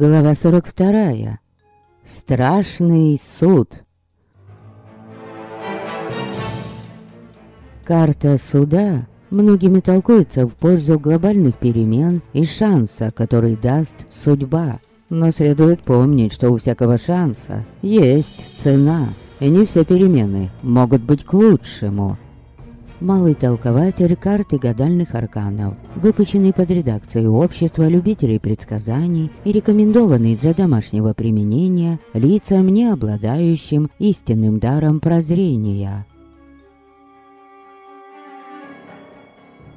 Глава 42. Страшный суд. Карта суда многими толкуется в пользу глобальных перемен и шанса, который даст судьба. Но следует помнить, что у всякого шанса есть цена, и не все перемены могут быть к лучшему. Малый толкователь карты гадальных арканов, выпущенный под редакцией Общества любителей предсказаний и рекомендованный для домашнего применения лицам, не обладающим истинным даром прозрения.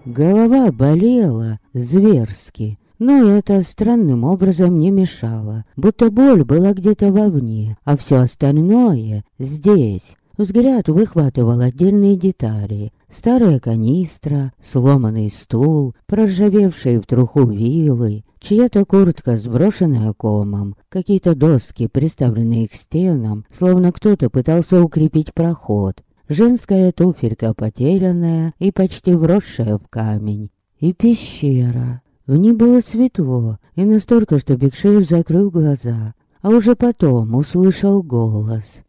Голова болела зверски, но это странным образом не мешало, будто боль была где-то вовне, а все остальное здесь. Взгляд выхватывал отдельные детали. Старая канистра, сломанный стул, проржавевшие в труху вилы, чья-то куртка, сброшенная комом, какие-то доски, приставленные к стенам, словно кто-то пытался укрепить проход, женская туфелька потерянная и почти вросшая в камень. И пещера. В ней было светло, и настолько, что Бекшеев закрыл глаза, а уже потом услышал голос.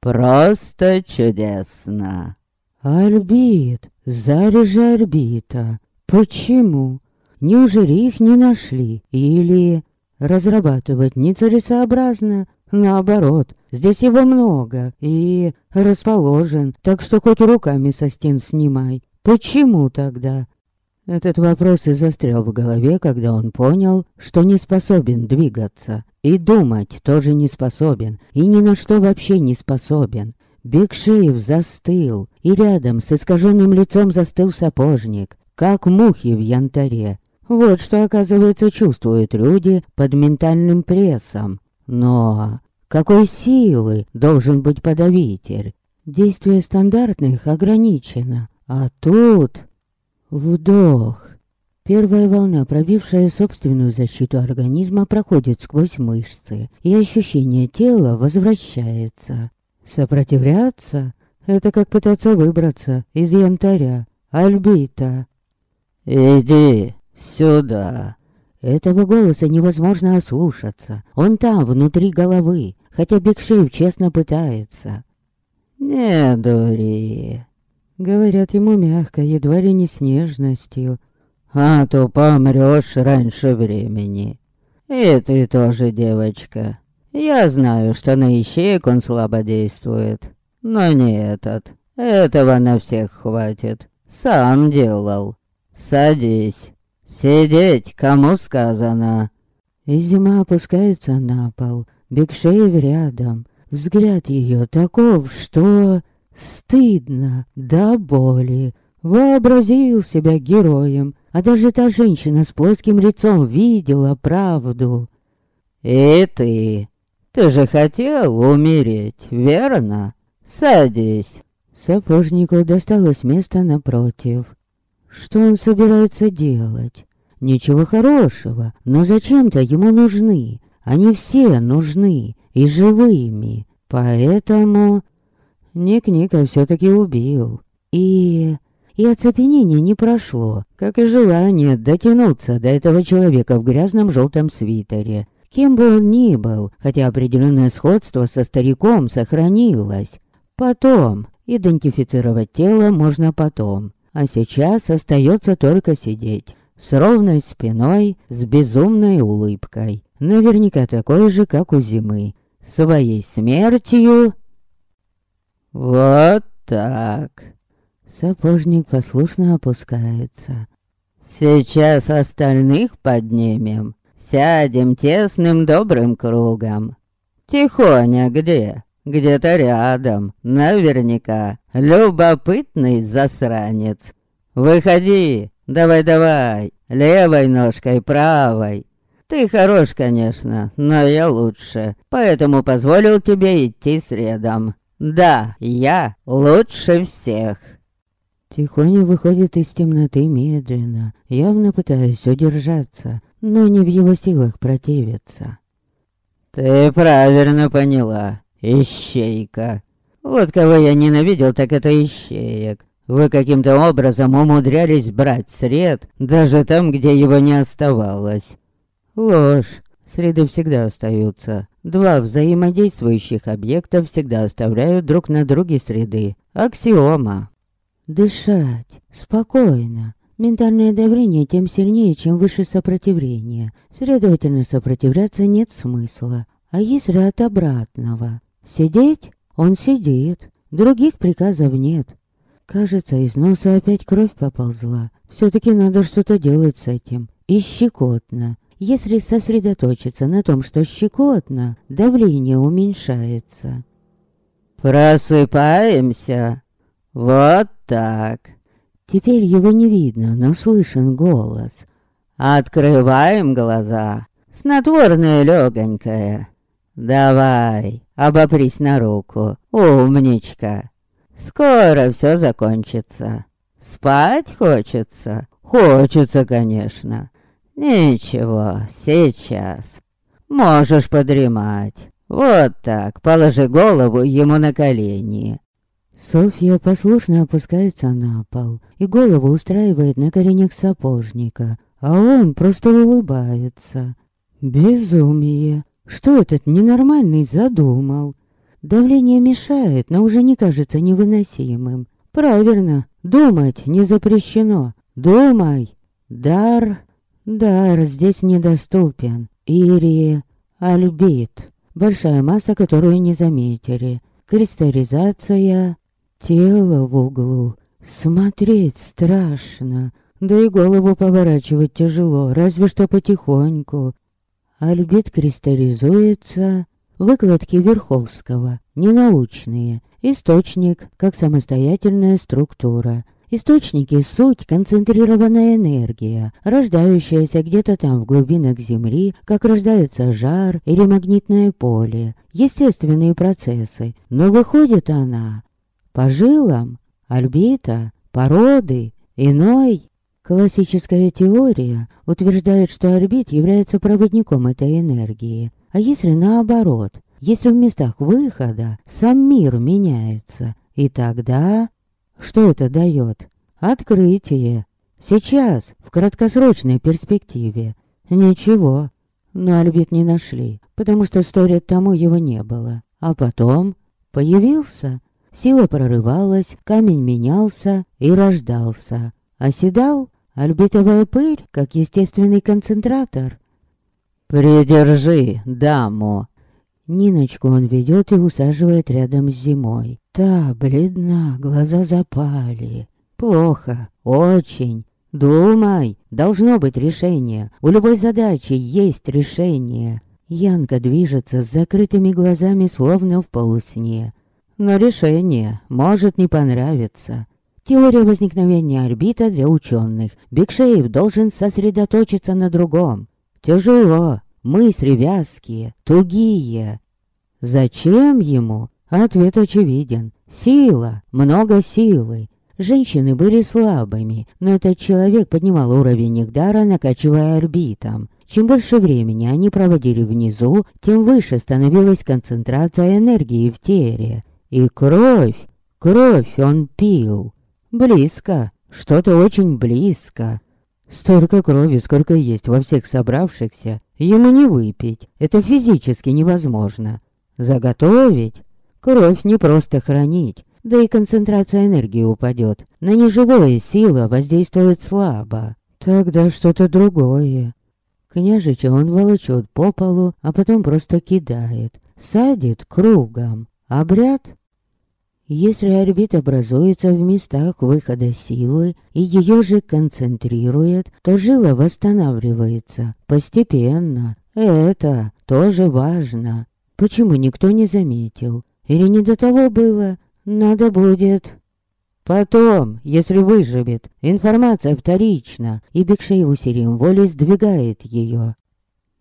«Просто чудесно!» «Альбит, Заря же орбита. Почему? Неужели их не нашли? Или разрабатывать нецелесообразно?» Наоборот, здесь его много и расположен, так что хоть руками со стен снимай. Почему тогда? Этот вопрос и застрял в голове, когда он понял, что не способен двигаться. И думать тоже не способен, и ни на что вообще не способен. Бекшеев застыл, и рядом с искаженным лицом застыл сапожник, как мухи в янтаре. Вот что, оказывается, чувствуют люди под ментальным прессом. Но какой силы должен быть подавитель? Действие стандартных ограничено. А тут... Вдох. Первая волна, пробившая собственную защиту организма, проходит сквозь мышцы, и ощущение тела возвращается. Сопротивляться — это как пытаться выбраться из янтаря, альбита. «Иди сюда!» Этого голоса невозможно ослушаться. Он там, внутри головы, хотя Бекшеев честно пытается. «Не дури!» Говорят ему мягко, едва ли не с нежностью. «А то помрёшь раньше времени. И ты тоже, девочка. Я знаю, что на ищеек он слабо действует. Но не этот. Этого на всех хватит. Сам делал. Садись». «Сидеть, кому сказано?» И зима опускается на пол, Бекшеев рядом. Взгляд ее таков, что стыдно до боли. Вообразил себя героем, а даже та женщина с плоским лицом видела правду. «И ты? Ты же хотел умереть, верно? Садись!» Сапожнику досталось место напротив. Что он собирается делать? Ничего хорошего, но зачем-то ему нужны. Они все нужны и живыми. Поэтому... Ник-Ника все-таки убил. И... И оцепенение не прошло, как и желание дотянуться до этого человека в грязном желтом свитере. Кем бы он ни был, хотя определенное сходство со стариком сохранилось. Потом, идентифицировать тело можно потом. А сейчас остается только сидеть. С ровной спиной, с безумной улыбкой. Наверняка такой же, как у зимы. Своей смертью... Вот так. Сапожник послушно опускается. Сейчас остальных поднимем. Сядем тесным добрым кругом. Тихоня где? Где-то рядом, наверняка. Любопытный засранец. Выходи, давай-давай, левой ножкой, правой. Ты хорош, конечно, но я лучше, поэтому позволил тебе идти средом. Да, я лучше всех. Тихоня выходит из темноты медленно, явно пытаясь удержаться, но не в его силах противиться. Ты правильно поняла. Ищейка. Вот кого я ненавидел, так это ищеек. Вы каким-то образом умудрялись брать сред, даже там, где его не оставалось. Ложь. Среды всегда остаются. Два взаимодействующих объекта всегда оставляют друг на друге среды. Аксиома. Дышать. Спокойно. Ментальное давление тем сильнее, чем выше сопротивление. Следовательно, сопротивляться нет смысла. А если от обратного? Сидеть? Он сидит. Других приказов нет. Кажется, из носа опять кровь поползла. Все-таки надо что-то делать с этим. И щекотно. Если сосредоточиться на том, что щекотно, давление уменьшается. «Просыпаемся! Вот так!» Теперь его не видно, но слышен голос. «Открываем глаза! Снотворное легонькое! Давай, обопрись на руку, умничка! Скоро все закончится. Спать хочется? Хочется, конечно. Ничего, сейчас. Можешь подремать. Вот так, положи голову ему на колени. Софья послушно опускается на пол и голову устраивает на коленях сапожника, а он просто улыбается. Безумие! Что этот ненормальный задумал? Давление мешает, но уже не кажется невыносимым. Правильно, думать не запрещено. Думай. Дар Дар здесь недоступен. Ири, альбит. Большая масса, которую не заметили. Кристаллизация. Тело в углу. Смотреть страшно. Да и голову поворачивать тяжело, разве что потихоньку. Альбит кристаллизуется. Выкладки Верховского. Ненаучные. Источник, как самостоятельная структура. Источники — суть концентрированная энергия, рождающаяся где-то там в глубинах Земли, как рождается жар или магнитное поле, естественные процессы, но выходит она по жилам, орбита, породы, иной. Классическая теория утверждает, что орбит является проводником этой энергии, а если наоборот, если в местах выхода сам мир меняется, и тогда что это дает? Открытие. Сейчас, в краткосрочной перспективе. Ничего. Но Альбит не нашли, потому что сто лет тому его не было. А потом появился. Сила прорывалась, камень менялся и рождался. Оседал альбитовая пыль, как естественный концентратор. «Придержи даму!» Ниночку он ведет и усаживает рядом с зимой. Та бледна, глаза запали. Плохо, очень. Думай, должно быть решение. У любой задачи есть решение. Янка движется с закрытыми глазами, словно в полусне. Но решение может не понравиться. Теория возникновения орбита для ученых. Бигшеев должен сосредоточиться на другом. Тяжело, мысли вязкие, тугие. Зачем ему? Ответ очевиден. Сила, много силы. Женщины были слабыми, но этот человек поднимал уровень их дара, накачивая орбитом. Чем больше времени они проводили внизу, тем выше становилась концентрация энергии в теле. И кровь, кровь он пил. Близко, что-то очень близко. Столько крови, сколько есть во всех собравшихся, ему не выпить. Это физически невозможно. Заготовить? Кровь не просто хранить, да и концентрация энергии упадет. На неживое сила воздействует слабо. Тогда что-то другое. Княжича он волочет по полу, а потом просто кидает. Садит кругом. Обряд если орбит образуется в местах выхода силы и ее же концентрирует, то жила восстанавливается постепенно. Это тоже важно. Почему никто не заметил? Или не до того было? Надо будет... Потом, если выживет, информация вторична, и Бекшей усилием воли сдвигает ее.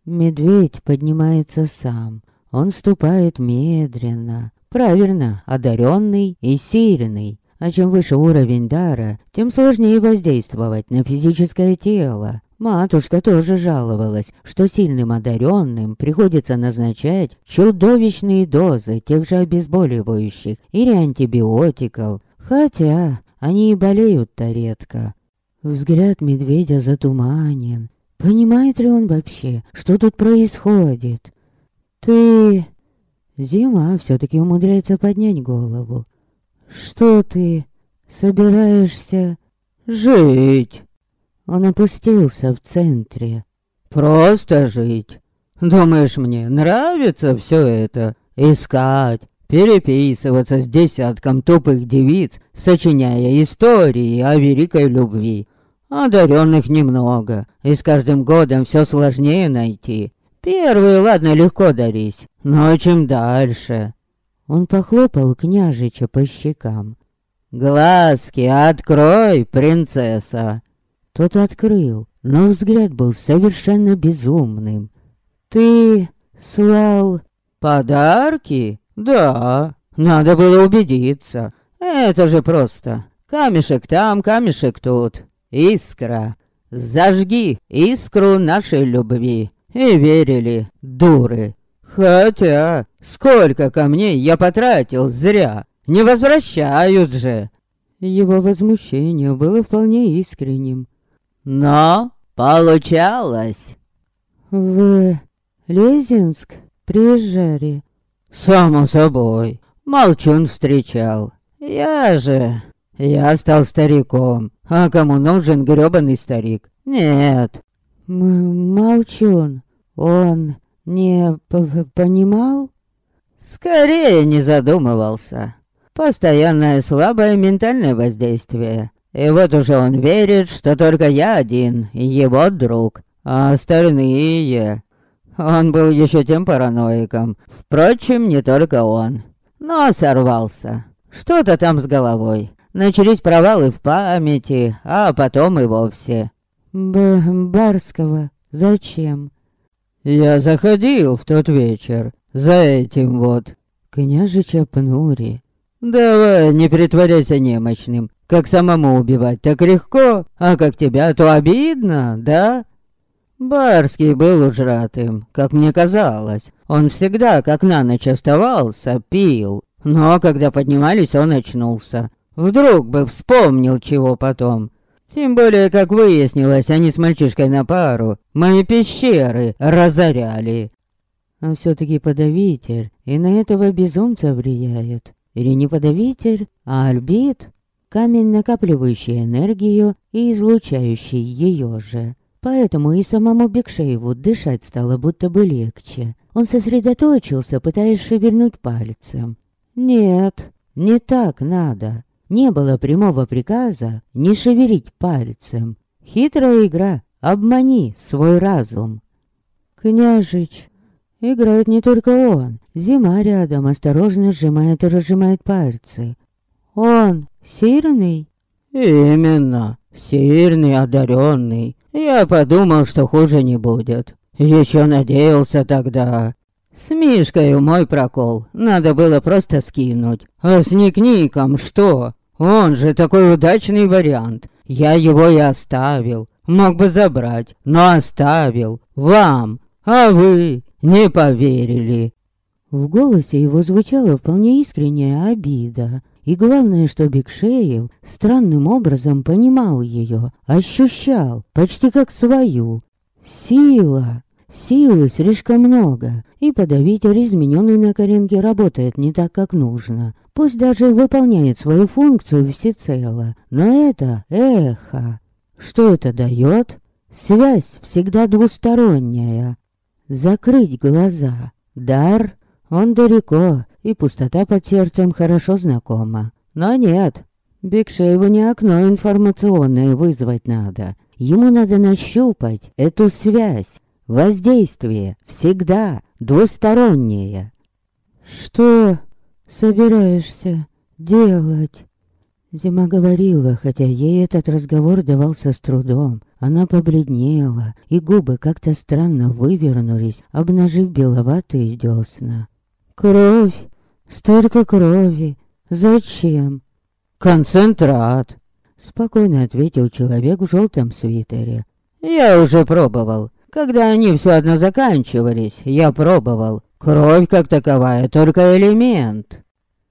Медведь поднимается сам. Он ступает медленно, Правильно, одаренный и сильный. А чем выше уровень дара, тем сложнее воздействовать на физическое тело. Матушка тоже жаловалась, что сильным одаренным приходится назначать чудовищные дозы тех же обезболивающих или антибиотиков, хотя они и болеют-то редко. Взгляд медведя затуманен. Понимает ли он вообще, что тут происходит? Ты... Зима все-таки умудряется поднять голову. Что ты собираешься жить? Он опустился в центре. Просто жить. Думаешь, мне нравится все это? Искать, переписываться с десятком тупых девиц, сочиняя истории о великой любви. Одаренных немного, и с каждым годом все сложнее найти. Первые, ладно, легко дарись, но чем дальше? Он похлопал княжича по щекам. «Глазки открой, принцесса!» Тот открыл, но взгляд был совершенно безумным. «Ты слал подарки? Да, надо было убедиться. Это же просто. Камешек там, камешек тут. Искра. Зажги искру нашей любви. И верили, дуры. Хотя, сколько камней я потратил зря. Не возвращают же. Его возмущение было вполне искренним. Но получалось. В Лезинск приезжали. Само собой. Молчун встречал. Я же... Я стал стариком. А кому нужен грёбаный старик? Нет. М Молчун. Он не понимал? Скорее не задумывался. Постоянное слабое ментальное воздействие. И вот уже он верит, что только я один, его друг. А остальные... Он был еще тем параноиком. Впрочем, не только он. Но сорвался. Что-то там с головой. Начались провалы в памяти, а потом и вовсе. Б Барского зачем? Я заходил в тот вечер. За этим вот. Княжича Пнури. Давай, не притворяйся немощным. Как самому убивать так легко, а как тебя, то обидно, да? Барский был ужратым, как мне казалось. Он всегда, как на ночь оставался, пил. Но когда поднимались, он очнулся. Вдруг бы вспомнил чего потом. Тем более, как выяснилось, они с мальчишкой на пару мои пещеры разоряли. А все-таки подавитель и на этого безумца влияет. Или не подавитель, а альбит, камень, накапливающий энергию и излучающий ее же. Поэтому и самому Бекшееву дышать стало будто бы легче. Он сосредоточился, пытаясь шевельнуть пальцем. Нет, не так надо. Не было прямого приказа не шевелить пальцем. Хитрая игра. Обмани свой разум. Княжич. Играет не только он. Зима рядом осторожно сжимает и разжимает пальцы. Он сильный? Именно. Сильный, одаренный. Я подумал, что хуже не будет. Еще надеялся тогда. С Мишкой мой прокол. Надо было просто скинуть. А с Ник-Ником что? Он же такой удачный вариант. Я его и оставил. Мог бы забрать, но оставил. Вам. А вы не поверили. В голосе его звучала вполне искренняя обида. И главное, что Бекшеев странным образом понимал ее, ощущал, почти как свою. Сила. Силы слишком много, и подавитель, измененный на коренке, работает не так, как нужно. Пусть даже выполняет свою функцию всецело, но это эхо. Что это дает? Связь всегда двусторонняя. Закрыть глаза. Дар, он далеко, и пустота под сердцем хорошо знакома. Но нет, Бекшееву не окно информационное вызвать надо. Ему надо нащупать эту связь. Воздействие всегда двустороннее. Что собираешься делать? Зима говорила, хотя ей этот разговор давался с трудом. Она побледнела, и губы как-то странно вывернулись, обнажив беловатые десна. «Кровь! Столько крови. Зачем? Концентрат. Спокойно ответил человек в желтом свитере. Я уже пробовал. Когда они все одно заканчивались, я пробовал. Кровь как таковая, только элемент.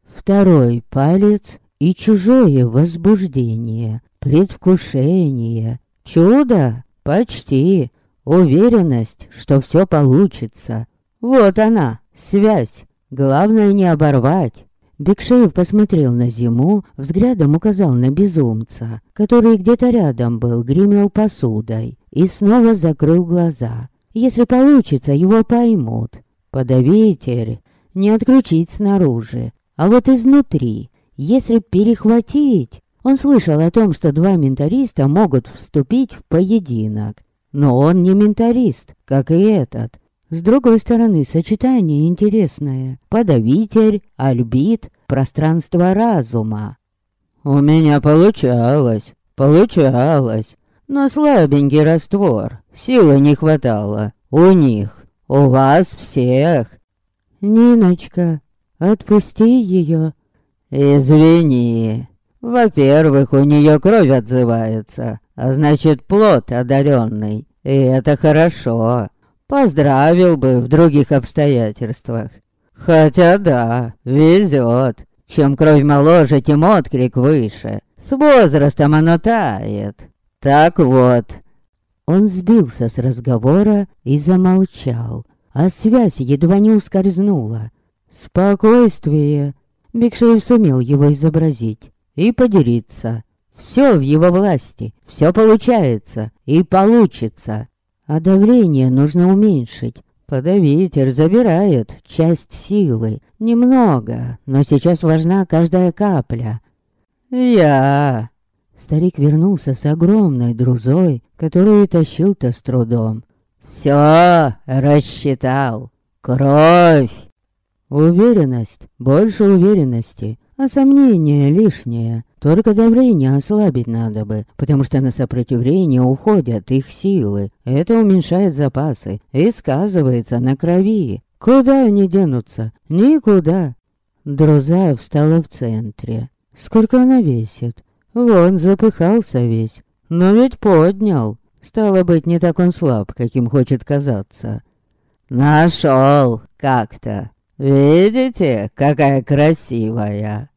Второй палец и чужое возбуждение, предвкушение. Чудо? Почти. Уверенность, что все получится. Вот она, связь. Главное не оборвать. Бекшеев посмотрел на зиму, взглядом указал на безумца, который где-то рядом был, гремел посудой, и снова закрыл глаза. Если получится, его поймут. Подавитель не отключить снаружи, а вот изнутри. Если перехватить... Он слышал о том, что два ментариста могут вступить в поединок. Но он не ментарист, как и этот. С другой стороны, сочетание интересное. Подавитель, альбит, пространство разума. У меня получалось, получалось. Но слабенький раствор, силы не хватало. У них, у вас всех. Ниночка, отпусти ее. Извини. Во-первых, у нее кровь отзывается, а значит плод одаренный. И это хорошо. Поздравил бы в других обстоятельствах. Хотя да, везет. Чем кровь моложе, тем отклик выше. С возрастом оно тает. Так вот. Он сбился с разговора и замолчал, а связь едва не ускользнула. Спокойствие. Бекшеев сумел его изобразить и поделиться. Все в его власти, все получается и получится. А давление нужно уменьшить. Подавитель забирает часть силы. Немного, но сейчас важна каждая капля. Я... Старик вернулся с огромной друзой, которую тащил-то с трудом. Все рассчитал. Кровь. Уверенность, больше уверенности, а сомнение лишнее. Только давление ослабить надо бы, потому что на сопротивление уходят их силы. Это уменьшает запасы и сказывается на крови. Куда они денутся? Никуда. Друза встала в центре. Сколько она весит? Вон запыхался весь. Но ведь поднял. Стало быть, не так он слаб, каким хочет казаться. Нашел как-то. Видите, какая красивая.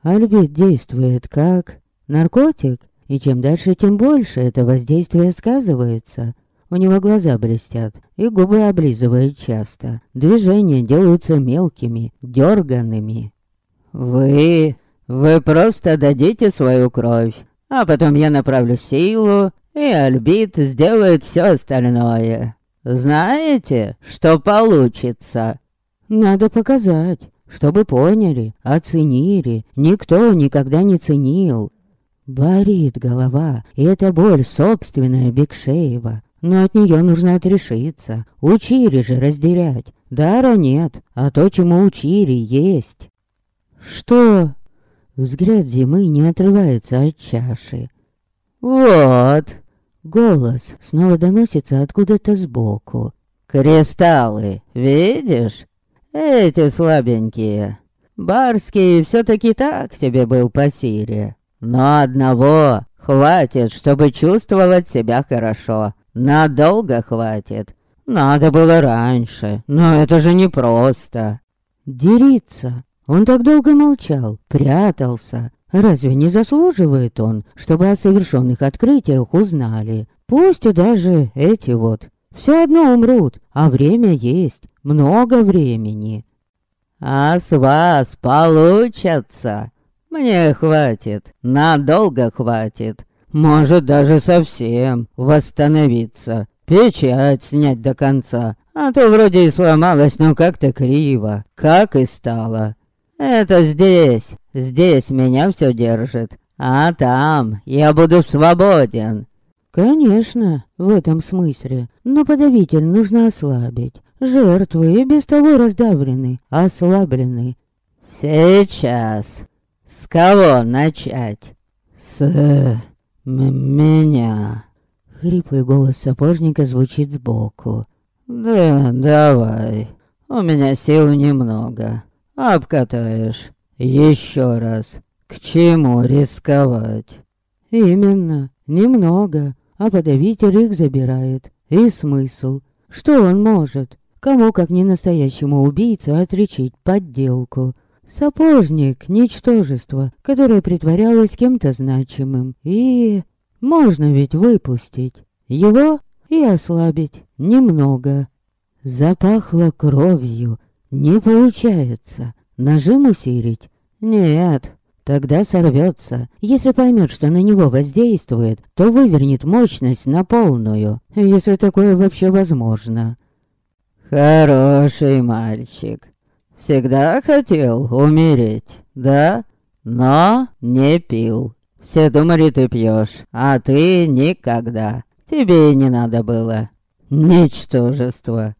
Альбит действует как наркотик, и чем дальше, тем больше это воздействие сказывается. У него глаза блестят, и губы облизывают часто. Движения делаются мелкими, дерганными. «Вы... вы просто дадите свою кровь, а потом я направлю силу, и Альбит сделает все остальное. Знаете, что получится?» «Надо показать» чтобы поняли, оценили. Никто никогда не ценил. Борит голова, и это боль собственная Бекшеева. Но от нее нужно отрешиться. Учили же разделять. Дара нет, а то, чему учили, есть. Что? Взгляд зимы не отрывается от чаши. Вот. Голос снова доносится откуда-то сбоку. Кристаллы, видишь? Эти слабенькие. Барский все-таки так себе был по силе. Но одного хватит, чтобы чувствовать себя хорошо. Надолго хватит. Надо было раньше, но это же непросто. Дериться. Он так долго молчал, прятался. Разве не заслуживает он, чтобы о совершенных открытиях узнали? Пусть и даже эти вот все одно умрут, а время есть, много времени. А с вас получится. Мне хватит, надолго хватит. Может, даже совсем восстановиться. Печать снять до конца. А то вроде и сломалась, но как-то криво. Как и стало. Это здесь, здесь меня все держит. А там я буду свободен. Конечно, в этом смысле. Но подавитель нужно ослабить. Жертвы и без того раздавлены, ослаблены. Сейчас. С кого начать? С... меня. Хриплый голос сапожника звучит сбоку. Да, давай. У меня сил немного. Обкатаешь. Еще раз. К чему рисковать? Именно. Немного а подавитель их забирает. И смысл? Что он может? Кому, как не настоящему убийце, отличить подделку? Сапожник — ничтожество, которое притворялось кем-то значимым. И... можно ведь выпустить. Его и ослабить немного. Запахло кровью. Не получается. Нажим усилить? Нет. Тогда сорвется. Если поймет, что на него воздействует, то вывернет мощность на полную, если такое вообще возможно. Хороший мальчик. Всегда хотел умереть, да? Но не пил. Все думали, ты пьешь, а ты никогда. Тебе и не надо было. Ничтожество.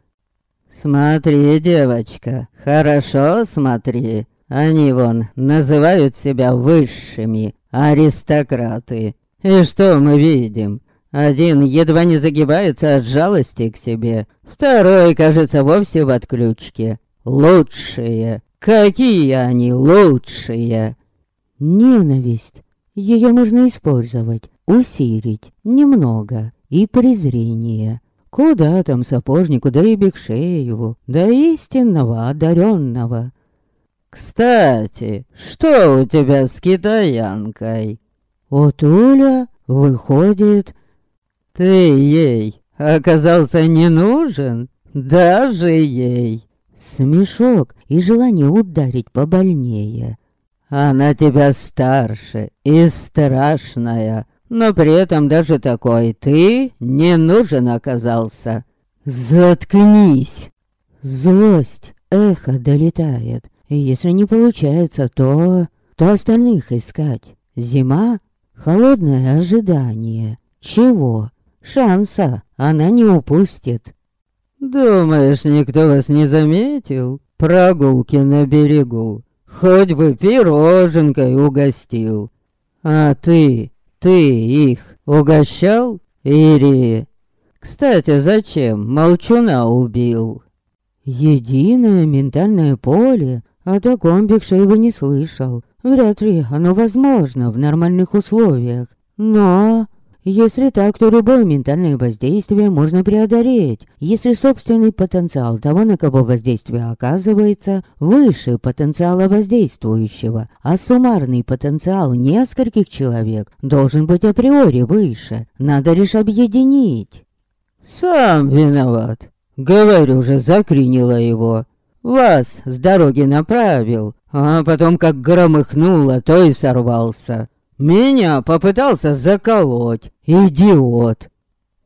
Смотри, девочка, хорошо смотри. Они вон называют себя высшими, аристократы. И что мы видим? Один едва не загибается от жалости к себе, второй, кажется, вовсе в отключке. Лучшие. Какие они лучшие? Ненависть. Ее нужно использовать, усилить немного и презрение. Куда там сапожнику, да и Бекшееву, да истинного одаренного. Кстати, что у тебя с китаянкой? Вот Уля выходит... Ты ей оказался не нужен? Даже ей. Смешок и желание ударить побольнее. Она тебя старше и страшная, но при этом даже такой ты не нужен оказался. Заткнись! Злость, эхо долетает. И если не получается, то... То остальных искать. Зима? Холодное ожидание. Чего? Шанса она не упустит. Думаешь, никто вас не заметил? Прогулки на берегу. Хоть бы пироженкой угостил. А ты, ты их угощал, Ири? Кстати, зачем молчуна убил? Единое ментальное поле, о таком Бекшеева не слышал. Вряд ли оно возможно в нормальных условиях. Но если так, то любое ментальное воздействие можно преодолеть, если собственный потенциал того, на кого воздействие оказывается, выше потенциала воздействующего, а суммарный потенциал нескольких человек должен быть априори выше, надо лишь объединить. «Сам виноват. Говорю же, закринило его. Вас с дороги направил, а потом как громыхнуло, то и сорвался. Меня попытался заколоть, идиот.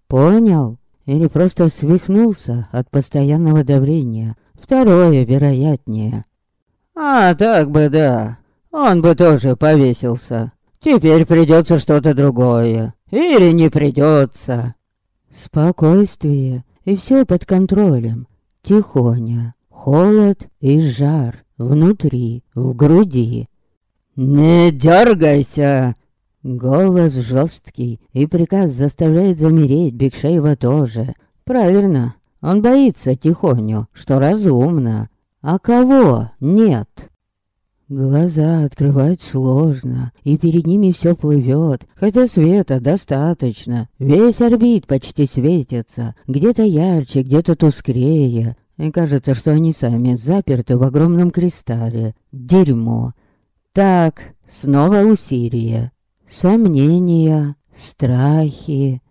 Понял? Или просто свихнулся от постоянного давления? Второе, вероятнее. А так бы да, он бы тоже повесился. Теперь придется что-то другое. Или не придется. Спокойствие, и все под контролем. Тихоня. Холод и жар. Внутри, в груди. «Не дергайся!» Голос жесткий, и приказ заставляет замереть Бекшеева тоже. Правильно, он боится тихоню, что разумно. А кого нет? Глаза открывать сложно, и перед ними все плывет, хотя света достаточно. Весь орбит почти светится, где-то ярче, где-то тусклее. И кажется, что они сами заперты в огромном кристалле. Дерьмо. Так, снова усилие. Сомнения, страхи.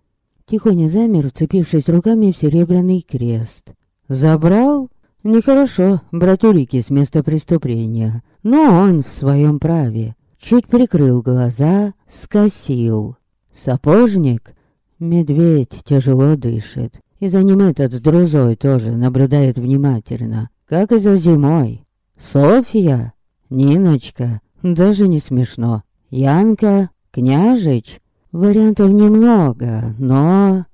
Тихоня замер, вцепившись руками в серебряный крест. Забрал? Нехорошо брать улики с места преступления. Но он в своем праве. Чуть прикрыл глаза, скосил. Сапожник? Медведь тяжело дышит. И за ним этот с друзой тоже наблюдает внимательно. Как и за зимой. Софья? Ниночка? Даже не смешно. Янка, княжич. Вариантов немного, но...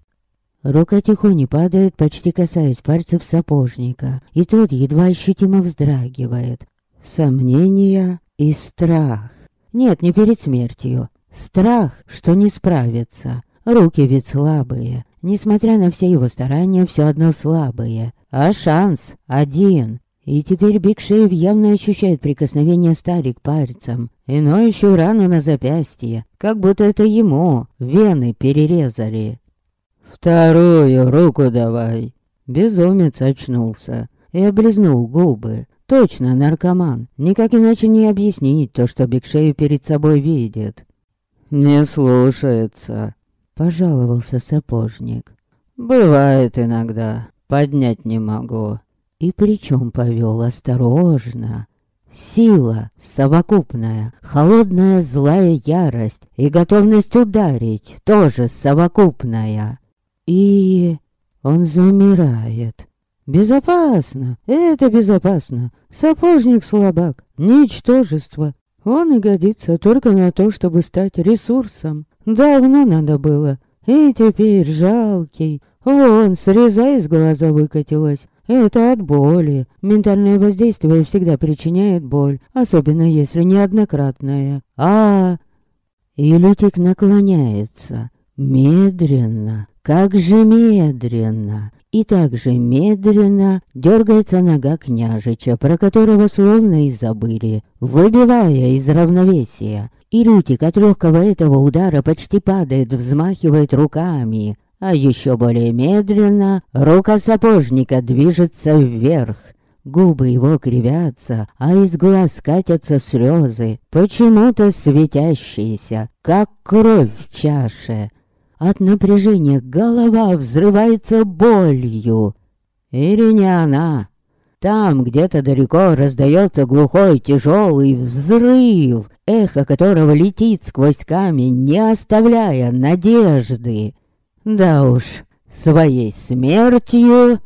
Рука тихони падает, почти касаясь пальцев сапожника, и тот едва ощутимо вздрагивает. Сомнения и страх. Нет, не перед смертью. Страх, что не справится. Руки ведь слабые. Несмотря на все его старания, все одно слабые. А шанс один. И теперь Бигшеев явно ощущает прикосновение стали к пальцам, и ноющую рану на запястье, как будто это ему вены перерезали. «Вторую руку давай!» Безумец очнулся и облизнул губы. Точно наркоман, никак иначе не объяснить то, что Бигшеев перед собой видит. «Не слушается», — пожаловался сапожник. Бывает иногда, поднять не могу. И причем повел осторожно. Сила совокупная, холодная злая ярость и готовность ударить тоже совокупная. И он замирает. Безопасно, это безопасно. Сапожник слабак, ничтожество. Он и годится только на то, чтобы стать ресурсом. Давно надо было. И теперь жалкий. Вон, среза из глаза выкатилась. Это от боли. Ментальное воздействие всегда причиняет боль, особенно если неоднократное. А... И Лютик наклоняется. Медленно. Как же медленно. И так же медленно дергается нога княжича, про которого словно и забыли, выбивая из равновесия. И Лютик от легкого этого удара почти падает, взмахивает руками. А еще более медленно рука сапожника движется вверх. Губы его кривятся, а из глаз катятся слезы, почему-то светящиеся, как кровь в чаше. От напряжения голова взрывается болью. Или не она. Там где-то далеко раздается глухой тяжелый взрыв, эхо которого летит сквозь камень, не оставляя надежды. Да уж, своей смертью